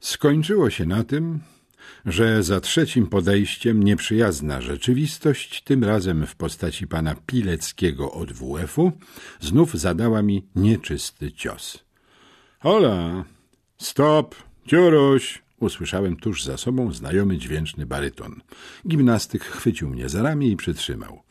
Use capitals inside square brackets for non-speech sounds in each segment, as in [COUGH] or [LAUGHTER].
Skończyło się na tym, że za trzecim podejściem nieprzyjazna rzeczywistość, tym razem w postaci pana Pileckiego od WF-u, znów zadała mi nieczysty cios. Hola! Stop! Ciuruś! Usłyszałem tuż za sobą znajomy dźwięczny baryton. Gimnastyk chwycił mnie za ramię i przytrzymał.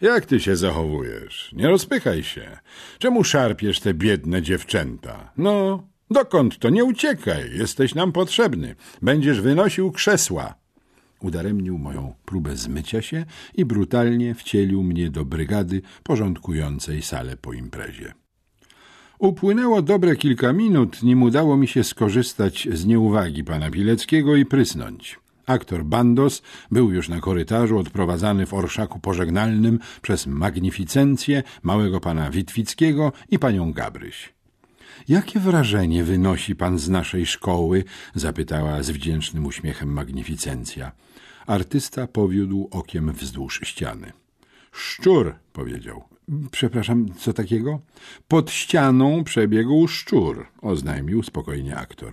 Jak ty się zachowujesz? Nie rozpychaj się. Czemu szarpiesz te biedne dziewczęta? No, dokąd to? Nie uciekaj. Jesteś nam potrzebny. Będziesz wynosił krzesła. Udaremnił moją próbę zmycia się i brutalnie wcielił mnie do brygady porządkującej salę po imprezie. Upłynęło dobre kilka minut, nim udało mi się skorzystać z nieuwagi pana Pileckiego i prysnąć. Aktor Bandos był już na korytarzu odprowadzany w orszaku pożegnalnym przez magnificencję małego pana Witwickiego i panią Gabryś. Jakie wrażenie wynosi pan z naszej szkoły? zapytała z wdzięcznym uśmiechem magnificencja. Artysta powiódł okiem wzdłuż ściany. Szczur, powiedział. Przepraszam, co takiego? Pod ścianą przebiegł szczur, oznajmił spokojnie aktor.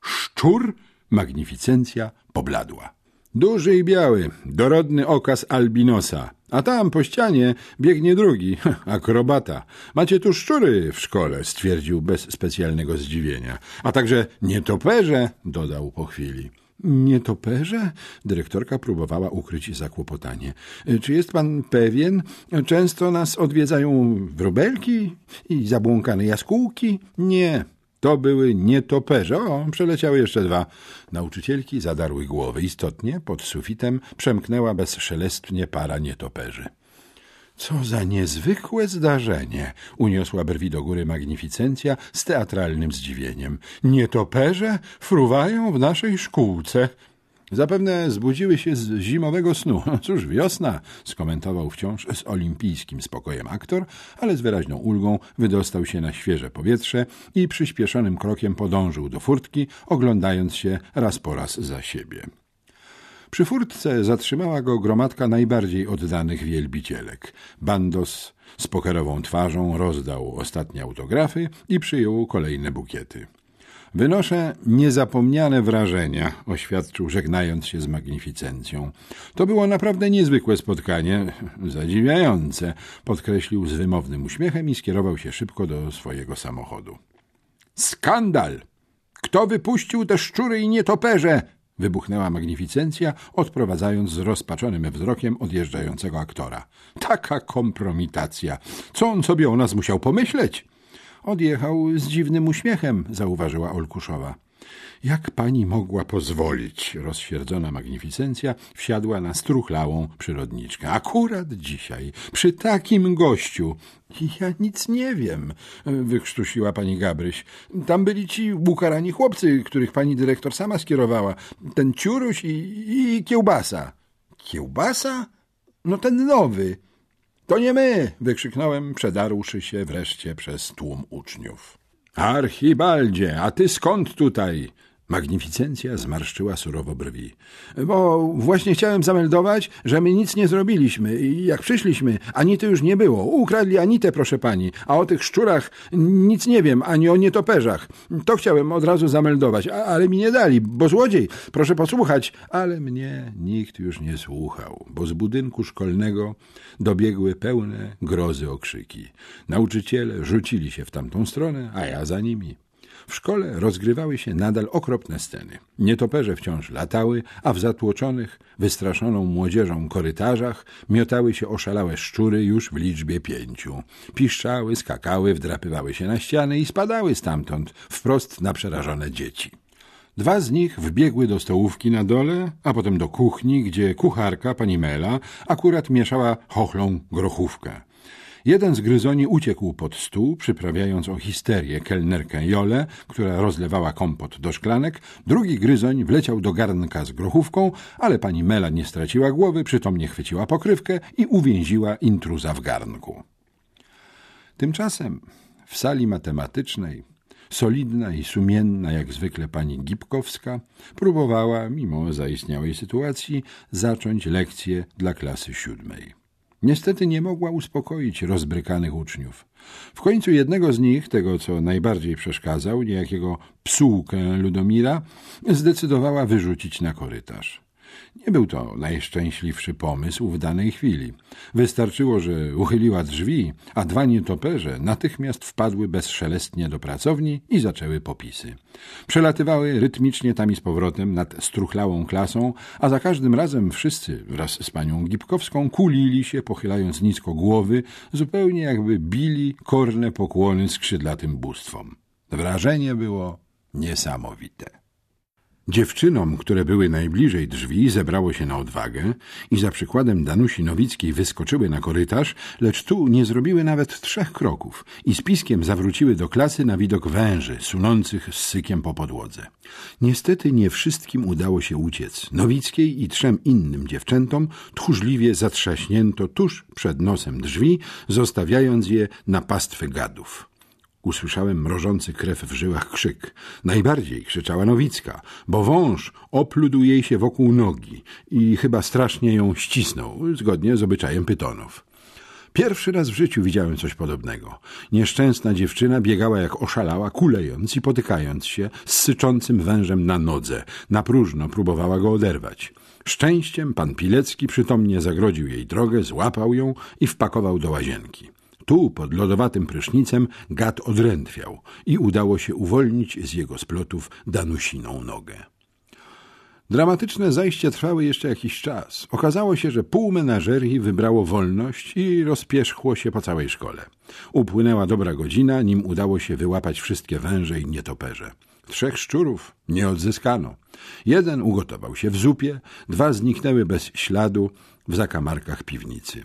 Szczur? Magnificencja pobladła. Duży i biały, dorodny okaz albinosa, a tam po ścianie biegnie drugi, [LAUGHS] akrobata. Macie tu szczury w szkole, stwierdził bez specjalnego zdziwienia. A także nietoperze, dodał po chwili. Nietoperze? Dyrektorka próbowała ukryć zakłopotanie. Czy jest pan pewien? Często nas odwiedzają wróbelki i zabłąkane jaskółki? Nie, to były nietoperze. O, przeleciały jeszcze dwa. Nauczycielki zadarły głowy. Istotnie pod sufitem przemknęła bezszelestnie para nietoperzy. Co za niezwykłe zdarzenie! uniosła brwi do góry magnificencja z teatralnym zdziwieniem. Nietoperze fruwają w naszej szkółce. Zapewne zbudziły się z zimowego snu. [LAUGHS] Cóż, wiosna, skomentował wciąż z olimpijskim spokojem aktor, ale z wyraźną ulgą wydostał się na świeże powietrze i przyspieszonym krokiem podążył do furtki, oglądając się raz po raz za siebie. Przy furtce zatrzymała go gromadka najbardziej oddanych wielbicielek. Bandos z pokerową twarzą rozdał ostatnie autografy i przyjął kolejne bukiety. Wynoszę niezapomniane wrażenia, oświadczył, żegnając się z magnificencją. To było naprawdę niezwykłe spotkanie, [LAUGHS] zadziwiające, podkreślił z wymownym uśmiechem i skierował się szybko do swojego samochodu. Skandal! Kto wypuścił te szczury i nietoperze? wybuchnęła magnificencja, odprowadzając z rozpaczonym wzrokiem odjeżdżającego aktora. Taka kompromitacja! Co on sobie o nas musiał pomyśleć? Odjechał z dziwnym uśmiechem, zauważyła Olkuszowa. Jak pani mogła pozwolić? Rozsierdzona magnificencja wsiadła na struchlałą przyrodniczkę. Akurat dzisiaj, przy takim gościu. Ja nic nie wiem, wykrztusiła pani Gabryś. Tam byli ci bukarani chłopcy, których pani dyrektor sama skierowała. Ten ciuruś i, i kiełbasa. Kiełbasa? No ten nowy. To nie my! wykrzyknąłem, przedarłszy się wreszcie przez tłum uczniów. Archibaldzie, a ty skąd tutaj? Magnificencja zmarszczyła surowo brwi. Bo właśnie chciałem zameldować, że my nic nie zrobiliśmy. I jak przyszliśmy, Anity już nie było. Ukradli Anitę, proszę pani. A o tych szczurach nic nie wiem, ani o nietoperzach. To chciałem od razu zameldować, ale mi nie dali, bo złodziej. Proszę posłuchać. Ale mnie nikt już nie słuchał, bo z budynku szkolnego dobiegły pełne grozy okrzyki. Nauczyciele rzucili się w tamtą stronę, a ja za nimi. W szkole rozgrywały się nadal okropne sceny. Nietoperze wciąż latały, a w zatłoczonych, wystraszoną młodzieżą korytarzach miotały się oszalałe szczury już w liczbie pięciu. Piszczały, skakały, wdrapywały się na ściany i spadały stamtąd wprost na przerażone dzieci. Dwa z nich wbiegły do stołówki na dole, a potem do kuchni, gdzie kucharka, pani Mela, akurat mieszała chochlą grochówkę. Jeden z gryzoni uciekł pod stół, przyprawiając o histerię kelnerkę Jolę, która rozlewała kompot do szklanek. Drugi gryzoń wleciał do garnka z grochówką, ale pani Mela nie straciła głowy, przytomnie chwyciła pokrywkę i uwięziła intruza w garnku. Tymczasem w sali matematycznej solidna i sumienna jak zwykle pani Gipkowska próbowała, mimo zaistniałej sytuacji, zacząć lekcję dla klasy siódmej. Niestety nie mogła uspokoić rozbrykanych uczniów. W końcu jednego z nich, tego co najbardziej przeszkadzał, niejakiego psułkę Ludomira, zdecydowała wyrzucić na korytarz. Nie był to najszczęśliwszy pomysł w danej chwili. Wystarczyło, że uchyliła drzwi, a dwa nietoperze natychmiast wpadły bezszelestnie do pracowni i zaczęły popisy. Przelatywały rytmicznie tam i z powrotem nad struchlałą klasą, a za każdym razem wszyscy wraz z panią Gipkowską kulili się, pochylając nisko głowy, zupełnie jakby bili korne pokłony skrzydlatym bóstwom. Wrażenie było niesamowite. Dziewczynom, które były najbliżej drzwi, zebrało się na odwagę i za przykładem Danusi Nowickiej wyskoczyły na korytarz, lecz tu nie zrobiły nawet trzech kroków i z piskiem zawróciły do klasy na widok węży sunących z sykiem po podłodze. Niestety nie wszystkim udało się uciec. Nowickiej i trzem innym dziewczętom tchórzliwie zatrzaśnięto tuż przed nosem drzwi, zostawiając je na pastwę gadów. Usłyszałem mrożący krew w żyłach krzyk. Najbardziej krzyczała Nowicka, bo wąż opludł jej się wokół nogi i chyba strasznie ją ścisnął, zgodnie z obyczajem pytonów. Pierwszy raz w życiu widziałem coś podobnego. Nieszczęsna dziewczyna biegała jak oszalała, kulejąc i potykając się z syczącym wężem na nodze. Na próżno próbowała go oderwać. Szczęściem pan Pilecki przytomnie zagrodził jej drogę, złapał ją i wpakował do łazienki. Tu, pod lodowatym prysznicem, gad odrętwiał i udało się uwolnić z jego splotów danusiną nogę. Dramatyczne zajścia trwały jeszcze jakiś czas. Okazało się, że pół menażerii wybrało wolność i rozpierzchło się po całej szkole. Upłynęła dobra godzina, nim udało się wyłapać wszystkie węże i nietoperze. Trzech szczurów nie odzyskano. Jeden ugotował się w zupie, dwa zniknęły bez śladu w zakamarkach piwnicy.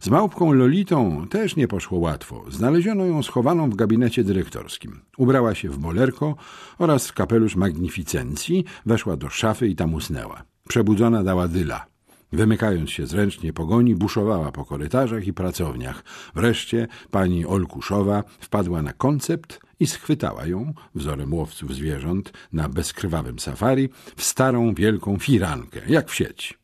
Z małpką Lolitą też nie poszło łatwo. Znaleziono ją schowaną w gabinecie dyrektorskim. Ubrała się w bolerko oraz w kapelusz magnificencji, weszła do szafy i tam usnęła. Przebudzona dała dyla. Wymykając się zręcznie pogoni, buszowała po korytarzach i pracowniach. Wreszcie pani Olkuszowa wpadła na koncept i schwytała ją, wzorem łowców zwierząt, na bezkrwawym safari, w starą, wielką firankę, jak w.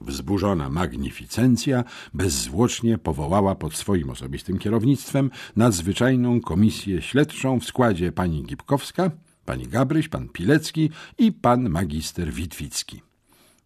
Wzburzona magnificencja bezzwłocznie powołała pod swoim osobistym kierownictwem nadzwyczajną komisję śledczą w składzie pani Gipkowska, pani Gabryś, pan Pilecki i pan magister Witwicki.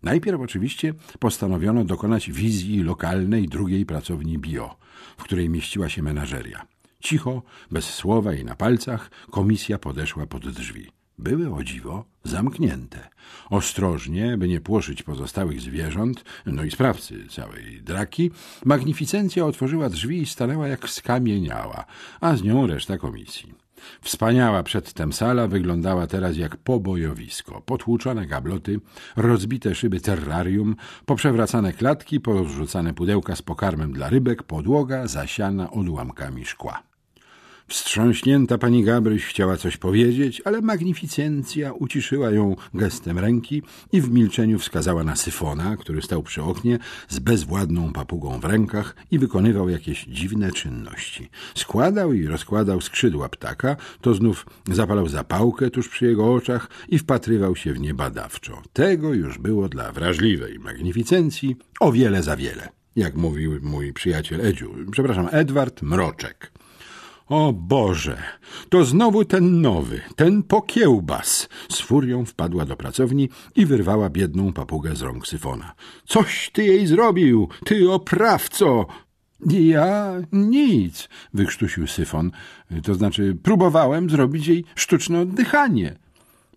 Najpierw oczywiście postanowiono dokonać wizji lokalnej drugiej pracowni bio, w której mieściła się menażeria. Cicho, bez słowa i na palcach, komisja podeszła pod drzwi były o dziwo zamknięte. Ostrożnie, by nie płoszyć pozostałych zwierząt, no i sprawcy całej draki, magnificencja otworzyła drzwi i stanęła jak skamieniała, a z nią reszta komisji. Wspaniała przedtem sala wyglądała teraz jak pobojowisko. Potłuczone gabloty, rozbite szyby terrarium, poprzewracane klatki, porzucane pudełka z pokarmem dla rybek, podłoga zasiana odłamkami szkła. Wstrząśnięta pani Gabryś chciała coś powiedzieć, ale magnificencja uciszyła ją gestem ręki i w milczeniu wskazała na syfona, który stał przy oknie z bezwładną papugą w rękach i wykonywał jakieś dziwne czynności. Składał i rozkładał skrzydła ptaka, to znów zapalał zapałkę tuż przy jego oczach i wpatrywał się w nie badawczo. Tego już było dla wrażliwej magnificencji o wiele za wiele jak mówił mój przyjaciel Edziu, przepraszam, Edward Mroczek. O Boże, to znowu ten nowy, ten pokiełbas! Z furią wpadła do pracowni i wyrwała biedną papugę z rąk syfona. Coś ty jej zrobił, ty oprawco! Ja nic, wykrztusił syfon. To znaczy, próbowałem zrobić jej sztuczne oddychanie.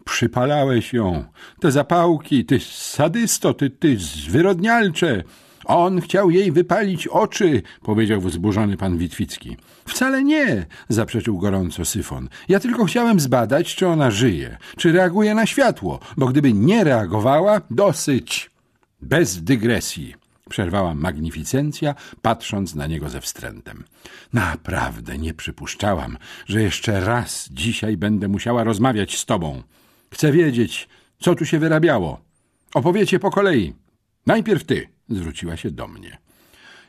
Przypalałeś ją. Te zapałki, ty sadysto, ty, ty zwyrodnialcze. On chciał jej wypalić oczy, powiedział wzburzony pan Witwicki. Wcale nie, zaprzeczył gorąco Syfon. Ja tylko chciałem zbadać, czy ona żyje, czy reaguje na światło, bo gdyby nie reagowała, dosyć. Bez dygresji, przerwała magnificencja, patrząc na niego ze wstrętem. Naprawdę nie przypuszczałam, że jeszcze raz dzisiaj będę musiała rozmawiać z tobą. Chcę wiedzieć, co tu się wyrabiało. Opowiecie po kolei. Najpierw ty zwróciła się do mnie.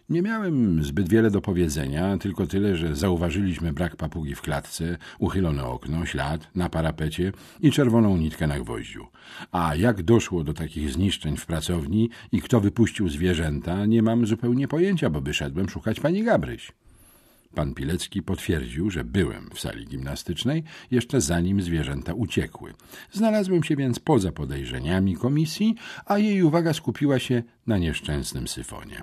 Nie miałem zbyt wiele do powiedzenia, tylko tyle, że zauważyliśmy brak papugi w klatce, uchylone okno, ślad na parapecie i czerwoną nitkę na gwoździu. A jak doszło do takich zniszczeń w pracowni i kto wypuścił zwierzęta, nie mam zupełnie pojęcia, bo wyszedłem szukać pani Gabryś. Pan Pilecki potwierdził, że byłem w sali gimnastycznej jeszcze zanim zwierzęta uciekły. Znalazłem się więc poza podejrzeniami komisji, a jej uwaga skupiła się na nieszczęsnym syfonie.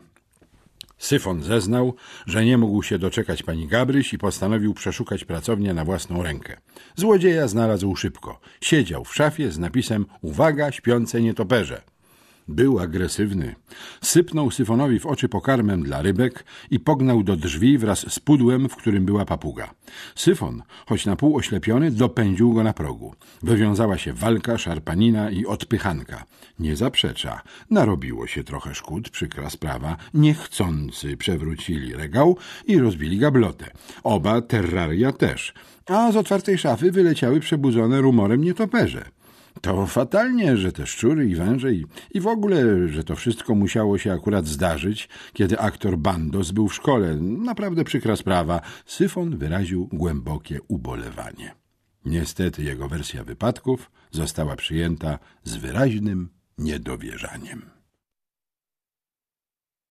Syfon zeznał, że nie mógł się doczekać pani Gabryś i postanowił przeszukać pracownię na własną rękę. Złodzieja znalazł szybko. Siedział w szafie z napisem Uwaga, śpiące nietoperze. Był agresywny. Sypnął syfonowi w oczy pokarmem dla rybek i pognał do drzwi wraz z pudłem, w którym była papuga. Syfon, choć na pół oślepiony, dopędził go na progu. Wywiązała się walka, szarpanina i odpychanka. Nie zaprzecza. Narobiło się trochę szkód, przykra sprawa. Niechcący przewrócili regał i rozbili gablotę. Oba terraria też. A z otwartej szafy wyleciały przebudzone rumorem nietoperze. To fatalnie, że te szczury i węże i, i w ogóle, że to wszystko musiało się akurat zdarzyć, kiedy aktor Bandos był w szkole. Naprawdę przykra sprawa. Syfon wyraził głębokie ubolewanie. Niestety jego wersja wypadków została przyjęta z wyraźnym niedowierzaniem.